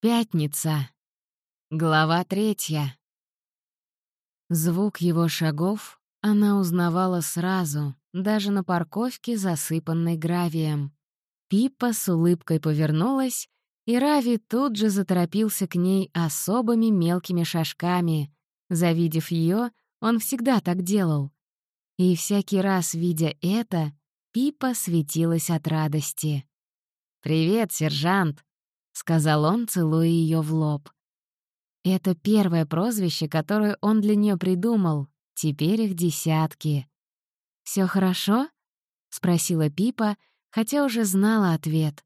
Пятница. Глава третья. Звук его шагов она узнавала сразу, даже на парковке, засыпанной гравием. Пипа с улыбкой повернулась, и Рави тут же заторопился к ней особыми мелкими шажками. Завидев ее, он всегда так делал. И всякий раз, видя это, Пипа светилась от радости. «Привет, сержант!» — сказал он, целуя ее в лоб. Это первое прозвище, которое он для нее придумал. Теперь их десятки. Все хорошо?» — спросила Пипа, хотя уже знала ответ.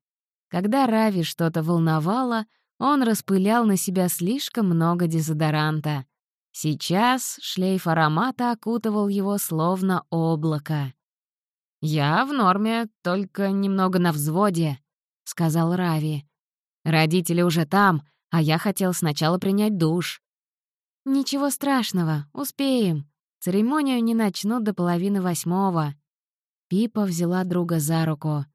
Когда Рави что-то волновало, он распылял на себя слишком много дезодоранта. Сейчас шлейф аромата окутывал его словно облако. «Я в норме, только немного на взводе», — сказал Рави. Родители уже там, а я хотел сначала принять душ. Ничего страшного, успеем. Церемонию не начнут до половины восьмого. Пипа взяла друга за руку.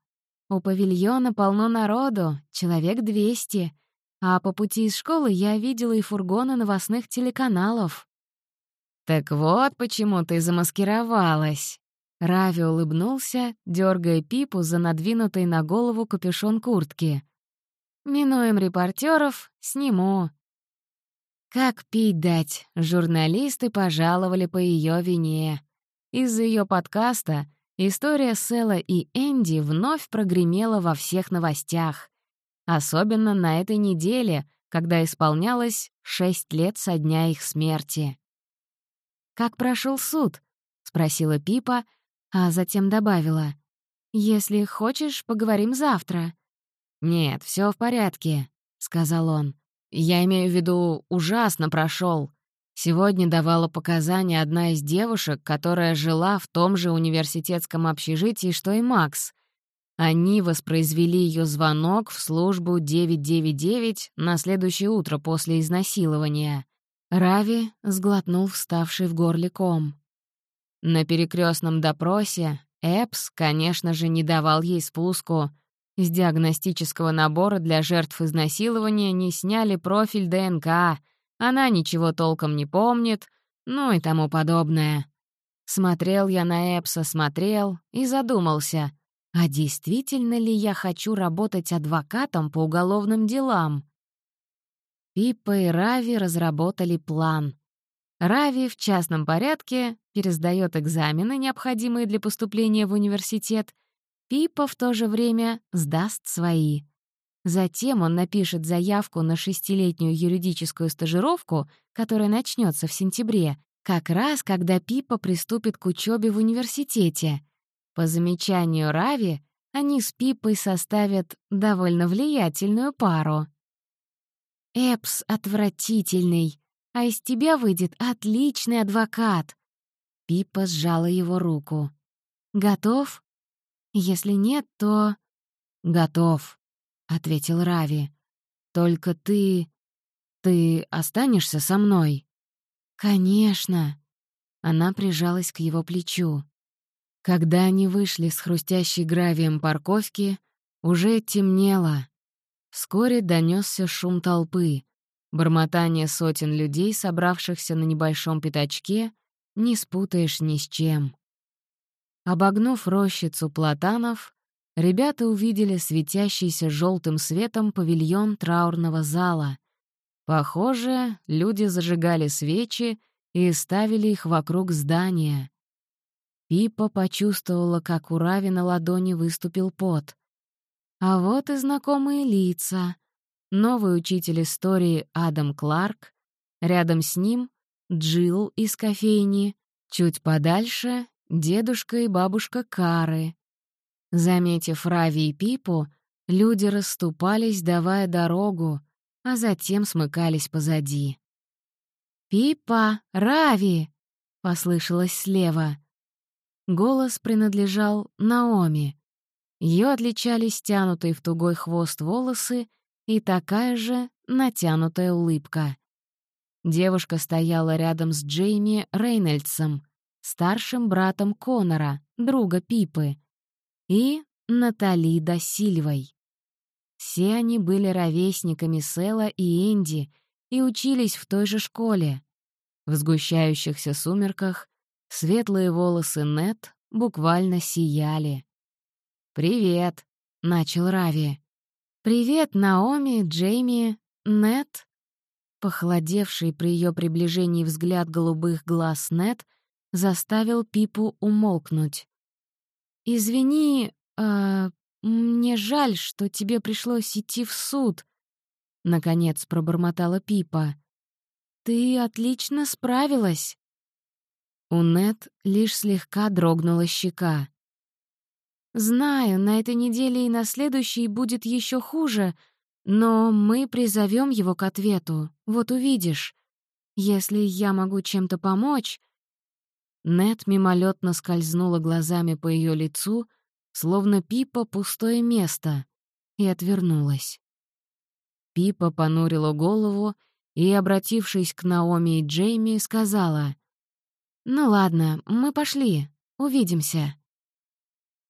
У павильона полно народу, человек двести. А по пути из школы я видела и фургоны новостных телеканалов. «Так вот почему ты замаскировалась». Рави улыбнулся, дергая Пипу за надвинутый на голову капюшон куртки. Минуем репортеров, сниму. Как пить дать, журналисты пожаловали по ее вине. Из-за ее подкаста история Сэла и Энди вновь прогремела во всех новостях. Особенно на этой неделе, когда исполнялось шесть лет со дня их смерти. «Как прошел суд?» — спросила Пипа, а затем добавила. «Если хочешь, поговорим завтра. «Нет, все в порядке», — сказал он. «Я имею в виду, ужасно прошел. Сегодня давала показания одна из девушек, которая жила в том же университетском общежитии, что и Макс. Они воспроизвели ее звонок в службу 999 на следующее утро после изнасилования. Рави сглотнул вставший в горле ком. На перекрестном допросе Эпс, конечно же, не давал ей спуску — из диагностического набора для жертв изнасилования не сняли профиль ДНК, она ничего толком не помнит, ну и тому подобное. Смотрел я на Эпса, смотрел и задумался, а действительно ли я хочу работать адвокатом по уголовным делам? Пиппа и Рави разработали план. Рави в частном порядке пересдает экзамены, необходимые для поступления в университет, Пипа в то же время сдаст свои. Затем он напишет заявку на шестилетнюю юридическую стажировку, которая начнется в сентябре, как раз когда Пипа приступит к учебе в университете. По замечанию Рави, они с Пипой составят довольно влиятельную пару. «Эпс отвратительный, а из тебя выйдет отличный адвокат». Пипа сжала его руку. «Готов?» Если нет, то...» «Готов», — ответил Рави. «Только ты... ты останешься со мной?» «Конечно». Она прижалась к его плечу. Когда они вышли с хрустящей гравием парковки, уже темнело. Вскоре донесся шум толпы. Бормотание сотен людей, собравшихся на небольшом пятачке, не спутаешь ни с чем. Обогнув рощицу платанов, ребята увидели светящийся желтым светом павильон траурного зала. Похоже, люди зажигали свечи и ставили их вокруг здания. Пипа почувствовала, как у Рави на ладони выступил пот. А вот и знакомые лица. Новый учитель истории Адам Кларк, рядом с ним — Джилл из кофейни, чуть подальше дедушка и бабушка Кары. Заметив Рави и Пипу, люди расступались, давая дорогу, а затем смыкались позади. «Пипа! Рави!» — послышалось слева. Голос принадлежал Наоми. Ее отличали стянутые в тугой хвост волосы и такая же натянутая улыбка. Девушка стояла рядом с Джейми Рейнольдсом, старшим братом Конора, друга Пипы, и Натали да Сильвой. Все они были ровесниками Сэла и Энди и учились в той же школе. В сгущающихся сумерках светлые волосы Нет буквально сияли. «Привет», — начал Рави. «Привет, Наоми, Джейми, Нет». Похолодевший при ее приближении взгляд голубых глаз Нет заставил Пипу умолкнуть. «Извини, э, мне жаль, что тебе пришлось идти в суд», — наконец пробормотала Пипа. «Ты отлично справилась». У Нет лишь слегка дрогнула щека. «Знаю, на этой неделе и на следующей будет еще хуже, но мы призовем его к ответу, вот увидишь. Если я могу чем-то помочь...» Нет мимолетно скользнула глазами по ее лицу, словно Пипа — пустое место, и отвернулась. Пипа понурила голову и, обратившись к Наоми и Джейми, сказала, «Ну ладно, мы пошли, увидимся».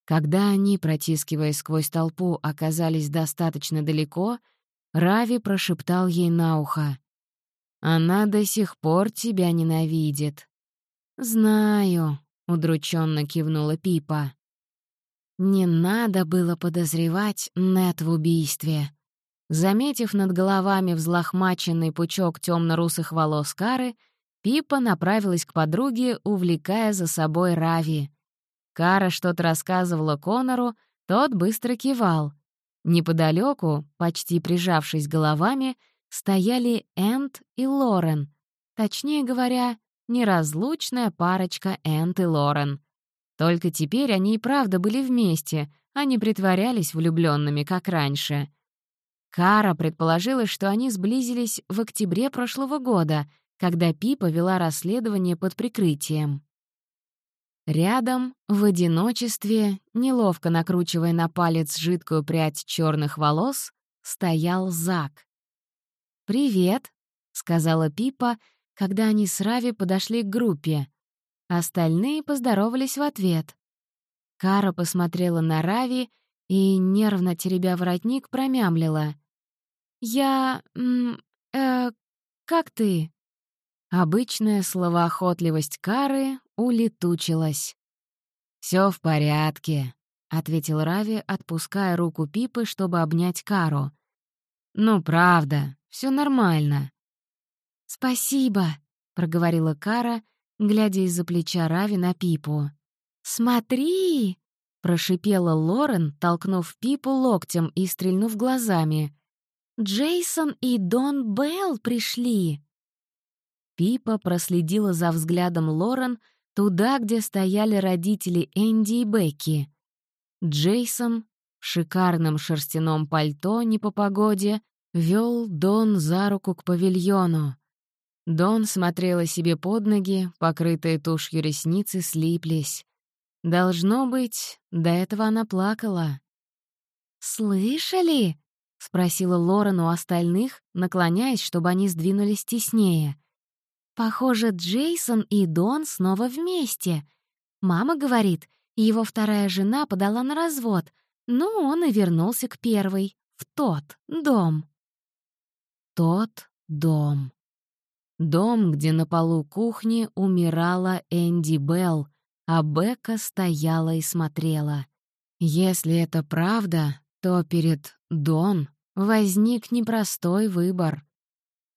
Когда они, протискиваясь сквозь толпу, оказались достаточно далеко, Рави прошептал ей на ухо. «Она до сих пор тебя ненавидит». «Знаю», — удрученно кивнула Пипа. Не надо было подозревать Нет в убийстве. Заметив над головами взлохмаченный пучок темно-русых волос Кары, Пипа направилась к подруге, увлекая за собой Рави. Кара что-то рассказывала Конору, тот быстро кивал. Неподалеку, почти прижавшись головами, стояли Энд и Лорен. Точнее говоря, неразлучная парочка Энд и Лорен. Только теперь они и правда были вместе, а не притворялись влюбленными, как раньше. Кара предположила, что они сблизились в октябре прошлого года, когда Пипа вела расследование под прикрытием. Рядом, в одиночестве, неловко накручивая на палец жидкую прядь черных волос, стоял Зак. «Привет», — сказала Пипа, когда они с Рави подошли к группе. Остальные поздоровались в ответ. Кара посмотрела на Рави и, нервно теребя воротник, промямлила. «Я... э... как ты?» Обычная словоохотливость Кары улетучилась. Все в порядке», — ответил Рави, отпуская руку Пипы, чтобы обнять Кару. «Ну, правда, все нормально». «Спасибо», — проговорила Кара, глядя из-за плеча Рави на Пипу. «Смотри!» — прошипела Лорен, толкнув Пипу локтем и стрельнув глазами. «Джейсон и Дон Белл пришли!» Пипа проследила за взглядом Лорен туда, где стояли родители Энди и Бекки. Джейсон в шикарном шерстяном пальто не по погоде вел Дон за руку к павильону. Дон смотрела себе под ноги, покрытые тушью ресницы слиплись. Должно быть, до этого она плакала. «Слышали?» — спросила Лорен у остальных, наклоняясь, чтобы они сдвинулись теснее — Похоже, Джейсон и Дон снова вместе. Мама говорит, его вторая жена подала на развод, но он и вернулся к первой, в тот дом. Тот дом. Дом, где на полу кухни умирала Энди Белл, а Бека стояла и смотрела. Если это правда, то перед Дон возник непростой выбор.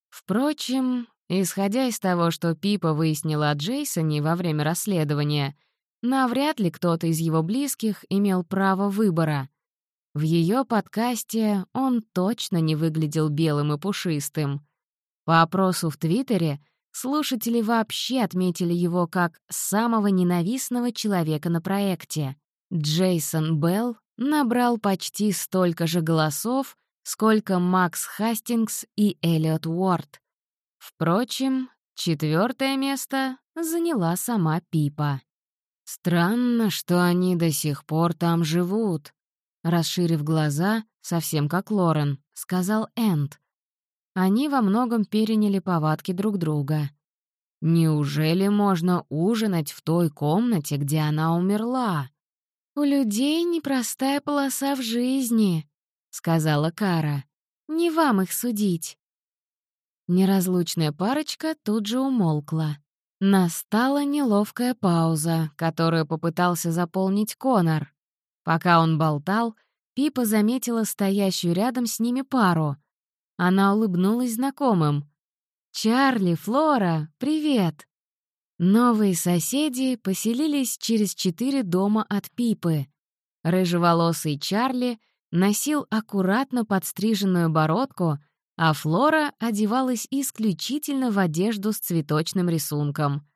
Впрочем, Исходя из того, что Пипа выяснила о Джейсоне во время расследования, навряд ли кто-то из его близких имел право выбора. В ее подкасте он точно не выглядел белым и пушистым. По опросу в Твиттере слушатели вообще отметили его как самого ненавистного человека на проекте. Джейсон Белл набрал почти столько же голосов, сколько Макс Хастингс и Эллиот Уорд — Впрочем, четвертое место заняла сама Пипа. «Странно, что они до сих пор там живут», — расширив глаза, совсем как Лорен, сказал Энд. Они во многом переняли повадки друг друга. «Неужели можно ужинать в той комнате, где она умерла?» «У людей непростая полоса в жизни», — сказала Кара. «Не вам их судить». Неразлучная парочка тут же умолкла. Настала неловкая пауза, которую попытался заполнить Конор. Пока он болтал, Пипа заметила стоящую рядом с ними пару. Она улыбнулась знакомым. «Чарли, Флора, привет!» Новые соседи поселились через четыре дома от Пипы. Рыжеволосый Чарли носил аккуратно подстриженную бородку, а Флора одевалась исключительно в одежду с цветочным рисунком.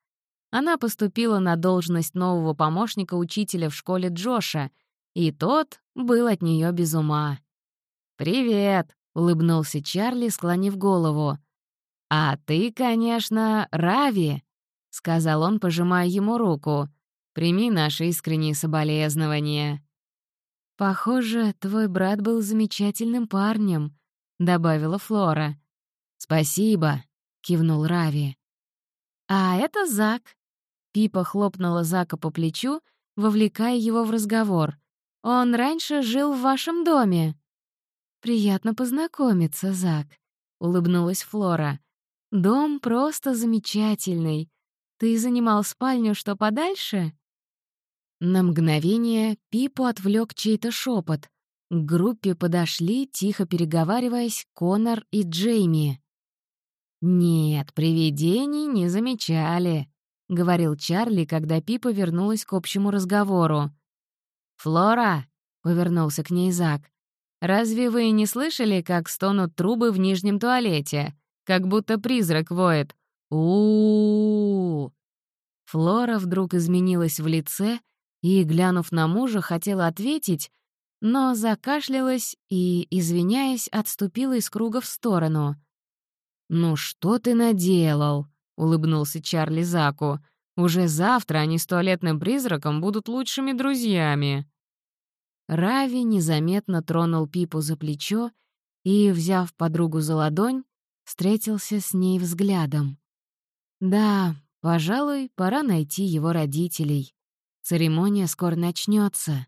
Она поступила на должность нового помощника учителя в школе Джоша, и тот был от нее без ума. «Привет!» — улыбнулся Чарли, склонив голову. «А ты, конечно, Рави!» — сказал он, пожимая ему руку. «Прими наши искренние соболезнования». «Похоже, твой брат был замечательным парнем», — добавила Флора. «Спасибо», — кивнул Рави. «А это Зак». Пипа хлопнула Зака по плечу, вовлекая его в разговор. «Он раньше жил в вашем доме». «Приятно познакомиться, Зак», — улыбнулась Флора. «Дом просто замечательный. Ты занимал спальню что подальше?» На мгновение Пипу отвлек чей-то шепот. К группе подошли, тихо переговариваясь, Конор и Джейми. «Нет, привидений не замечали», — говорил Чарли, когда Пипа вернулась к общему разговору. «Флора», — повернулся к ней Зак, — «разве вы не слышали, как стонут трубы в нижнем туалете? Как будто призрак воет у, Флора вдруг изменилась в лице и, глянув на мужа, хотела ответить, но закашлялась и, извиняясь, отступила из круга в сторону. «Ну что ты наделал?» — улыбнулся Чарли Заку. «Уже завтра они с туалетным призраком будут лучшими друзьями». Рави незаметно тронул Пипу за плечо и, взяв подругу за ладонь, встретился с ней взглядом. Да, пожалуй, пора найти его родителей. Церемония скоро начнется.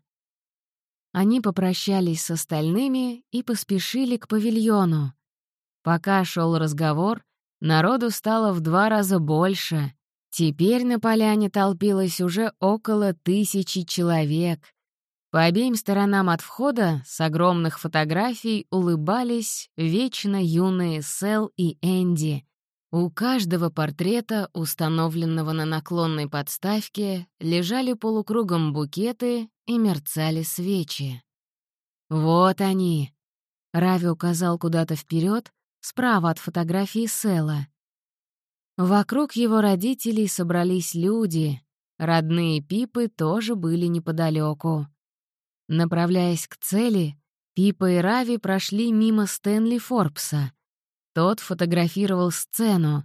Они попрощались с остальными и поспешили к павильону. Пока шел разговор, народу стало в два раза больше. Теперь на поляне толпилось уже около тысячи человек. По обеим сторонам от входа с огромных фотографий улыбались вечно юные Сэл и Энди, у каждого портрета, установленного на наклонной подставке, лежали полукругом букеты и мерцали свечи. «Вот они!» — Рави указал куда-то вперед, справа от фотографии Села. Вокруг его родителей собрались люди, родные Пипы тоже были неподалеку. Направляясь к цели, Пипа и Рави прошли мимо Стэнли Форбса — тот фотографировал сцену.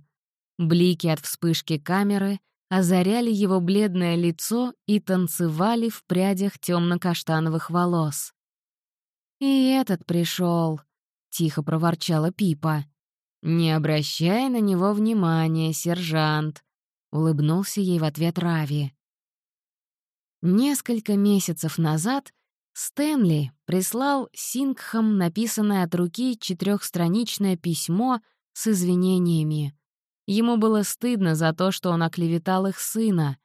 Блики от вспышки камеры озаряли его бледное лицо и танцевали в прядях темно-каштановых волос. «И этот пришел, тихо проворчала Пипа. «Не обращай на него внимания, сержант», — улыбнулся ей в ответ Рави. Несколько месяцев назад Стэнли прислал Сингхам написанное от руки четырехстраничное письмо с извинениями. Ему было стыдно за то, что он оклеветал их сына.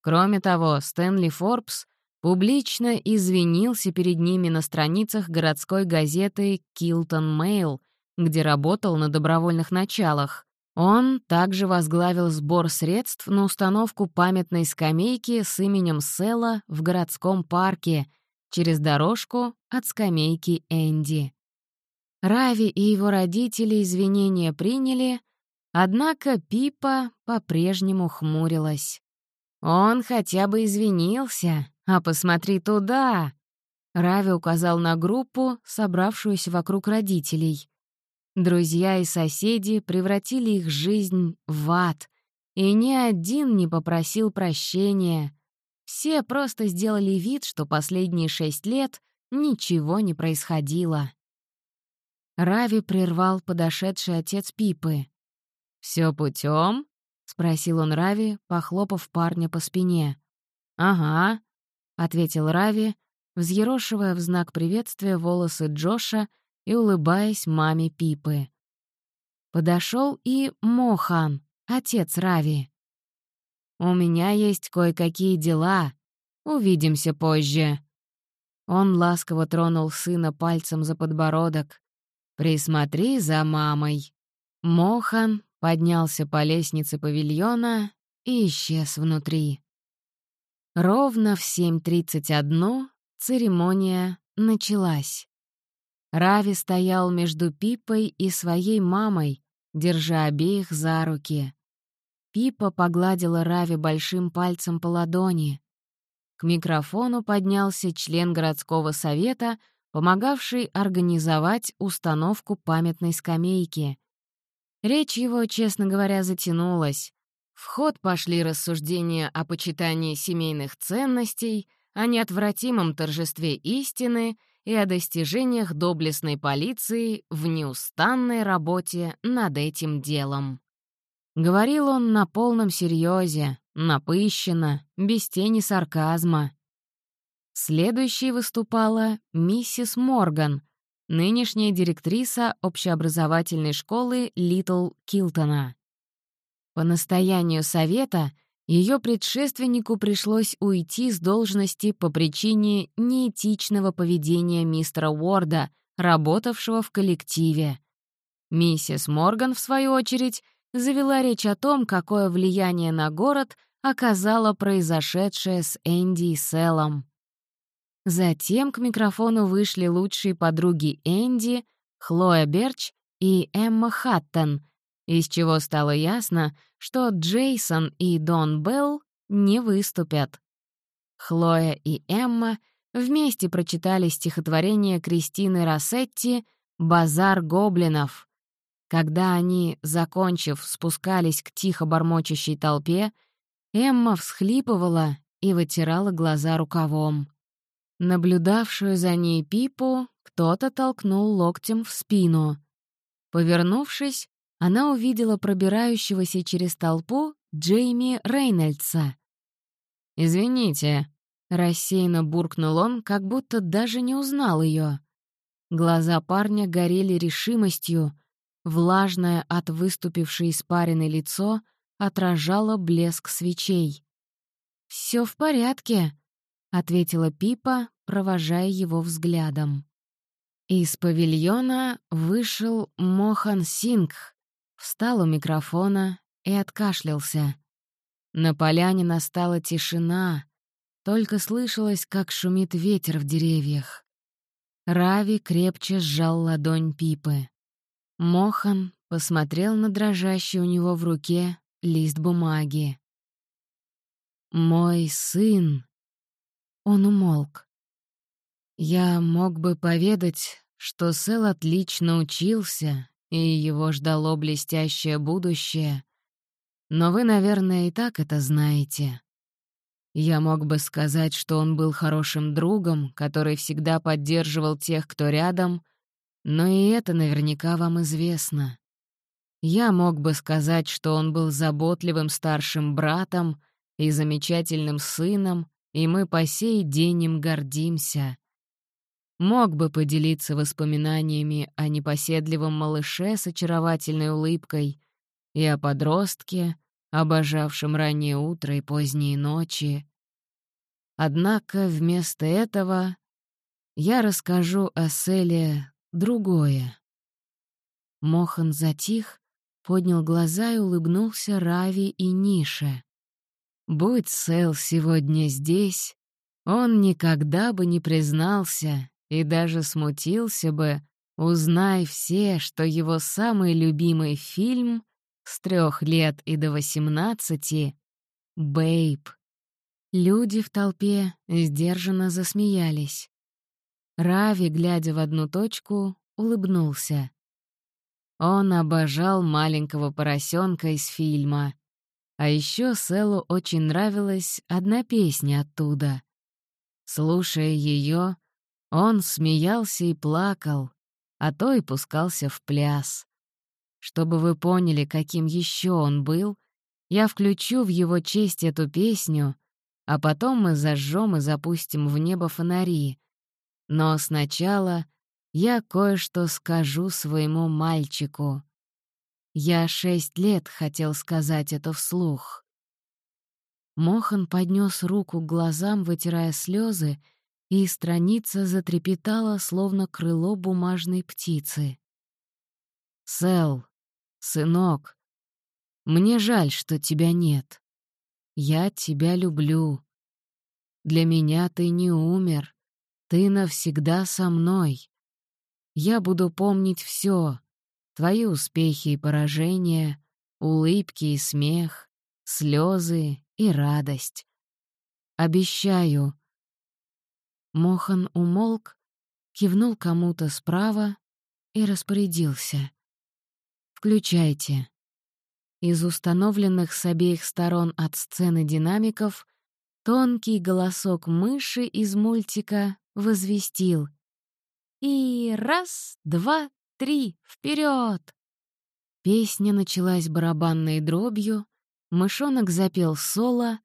Кроме того, Стэнли Форбс публично извинился перед ними на страницах городской газеты «Килтон Мэйл», где работал на добровольных началах. Он также возглавил сбор средств на установку памятной скамейки с именем Села в городском парке — через дорожку от скамейки Энди. Рави и его родители извинения приняли, однако Пипа по-прежнему хмурилась. «Он хотя бы извинился, а посмотри туда!» Рави указал на группу, собравшуюся вокруг родителей. Друзья и соседи превратили их жизнь в ад, и ни один не попросил прощения, все просто сделали вид, что последние шесть лет ничего не происходило. Рави прервал подошедший отец Пипы. Все путем? спросил он Рави, похлопав парня по спине. «Ага», — ответил Рави, взъерошивая в знак приветствия волосы Джоша и улыбаясь маме Пипы. Подошел и Мохан, отец Рави. «У меня есть кое-какие дела. Увидимся позже». Он ласково тронул сына пальцем за подбородок. «Присмотри за мамой». Мохан поднялся по лестнице павильона и исчез внутри. Ровно в 7.31 церемония началась. Рави стоял между Пипой и своей мамой, держа обеих за руки. Пипа погладила Рави большим пальцем по ладони. К микрофону поднялся член городского совета, помогавший организовать установку памятной скамейки. Речь его, честно говоря, затянулась. В ход пошли рассуждения о почитании семейных ценностей, о неотвратимом торжестве истины и о достижениях доблестной полиции в неустанной работе над этим делом. Говорил он на полном серьезе, напыщенно, без тени сарказма. Следующей выступала миссис Морган, нынешняя директриса общеобразовательной школы Литл Килтона. По настоянию совета ее предшественнику пришлось уйти с должности по причине неэтичного поведения мистера Уорда, работавшего в коллективе. Миссис Морган, в свою очередь, завела речь о том, какое влияние на город оказало произошедшее с Энди и Селом. Затем к микрофону вышли лучшие подруги Энди, Хлоя Берч и Эмма Хаттон — из чего стало ясно, что Джейсон и Дон Белл не выступят. Хлоя и Эмма вместе прочитали стихотворение Кристины Рассетти «Базар гоблинов». Когда они, закончив, спускались к тихо бормочущей толпе, Эмма всхлипывала и вытирала глаза рукавом. Наблюдавшую за ней Пипу кто-то толкнул локтем в спину. Повернувшись, она увидела пробирающегося через толпу Джейми Рейнольдса. «Извините», — рассеянно буркнул он, как будто даже не узнал ее. Глаза парня горели решимостью, влажное от выступившей испаренной лицо отражало блеск свечей. Все в порядке», — ответила Пипа, провожая его взглядом. Из павильона вышел Мохан Сингх, встал у микрофона и откашлялся. На поляне настала тишина, только слышалось, как шумит ветер в деревьях. Рави крепче сжал ладонь Пипы. Мохан посмотрел на дрожащий у него в руке лист бумаги. «Мой сын!» Он умолк. «Я мог бы поведать, что Сэл отлично учился и его ждало блестящее будущее. Но вы, наверное, и так это знаете. Я мог бы сказать, что он был хорошим другом, который всегда поддерживал тех, кто рядом, но и это наверняка вам известно. Я мог бы сказать, что он был заботливым старшим братом и замечательным сыном, и мы по сей день им гордимся мог бы поделиться воспоминаниями о непоседливом малыше с очаровательной улыбкой и о подростке, обожавшем раннее утро и поздние ночи. Однако вместо этого я расскажу о Селе другое. Мохан затих, поднял глаза и улыбнулся Рави и Нише. «Будь Сел сегодня здесь, он никогда бы не признался, и даже смутился бы, узнай все, что его самый любимый фильм с трех лет и до восемнадцати — «Бэйб». Люди в толпе сдержанно засмеялись. Рави, глядя в одну точку, улыбнулся. Он обожал маленького поросенка из фильма. А еще Селу очень нравилась одна песня оттуда. Слушая ее, он смеялся и плакал, а то и пускался в пляс. Чтобы вы поняли, каким еще он был, я включу в его честь эту песню, а потом мы зажжем и запустим в небо фонари, Но сначала я кое-что скажу своему мальчику. Я шесть лет хотел сказать это вслух. Мохан поднес руку к глазам, вытирая слезы, и страница затрепетала, словно крыло бумажной птицы. «Сэл, сынок, мне жаль, что тебя нет. Я тебя люблю. Для меня ты не умер, ты навсегда со мной. Я буду помнить все, твои успехи и поражения, улыбки и смех, слезы и радость. Обещаю. Мохан умолк, кивнул кому-то справа и распорядился. «Включайте». Из установленных с обеих сторон от сцены динамиков тонкий голосок мыши из мультика возвестил. «И раз, два, три, вперед! Песня началась барабанной дробью, Мышонок запел соло,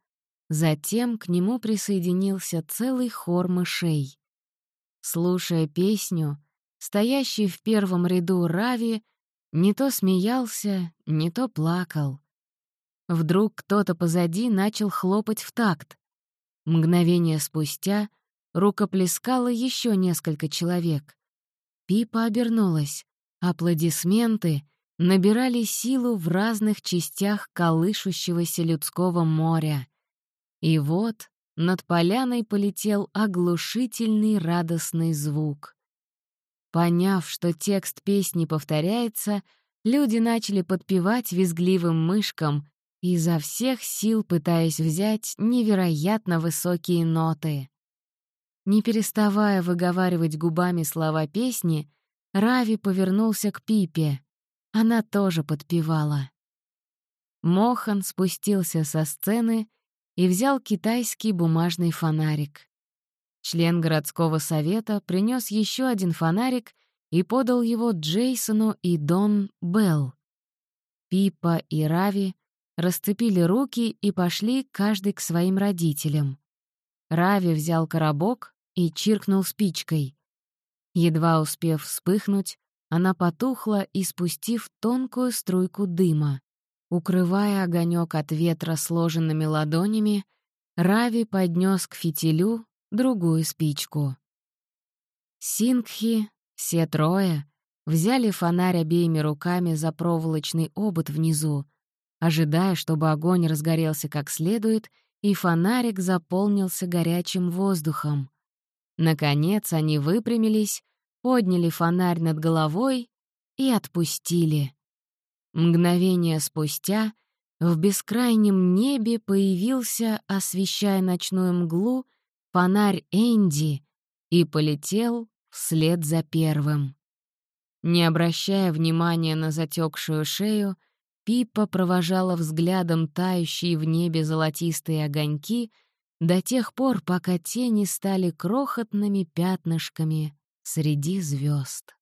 затем к нему присоединился целый хор мышей. Слушая песню, стоящий в первом ряду Рави не то смеялся, не то плакал. Вдруг кто-то позади начал хлопать в такт. Мгновение спустя рукоплескало еще несколько человек. Пипа обернулась. Аплодисменты набирали силу в разных частях колышущегося людского моря. И вот над поляной полетел оглушительный радостный звук. Поняв, что текст песни повторяется, люди начали подпевать визгливым мышкам, изо всех сил пытаясь взять невероятно высокие ноты. Не переставая выговаривать губами слова песни, Рави повернулся к Пипе. Она тоже подпевала. Мохан спустился со сцены и взял китайский бумажный фонарик. Член городского совета принес еще один фонарик и подал его Джейсону и Дон Белл. Пипа и Рави расцепили руки и пошли каждый к своим родителям. Рави взял коробок и чиркнул спичкой. Едва успев вспыхнуть, она потухла, испустив тонкую струйку дыма. Укрывая огонек от ветра сложенными ладонями, Рави поднес к фитилю другую спичку. Сингхи, все трое, взяли фонарь обеими руками за проволочный обод внизу, ожидая, чтобы огонь разгорелся как следует, и фонарик заполнился горячим воздухом. Наконец они выпрямились, подняли фонарь над головой и отпустили. Мгновение спустя в бескрайнем небе появился, освещая ночную мглу, фонарь Энди и полетел вслед за первым. Не обращая внимания на затекшую шею, Пиппа провожала взглядом тающие в небе золотистые огоньки до тех пор, пока тени стали крохотными пятнышками среди звезд.